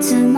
to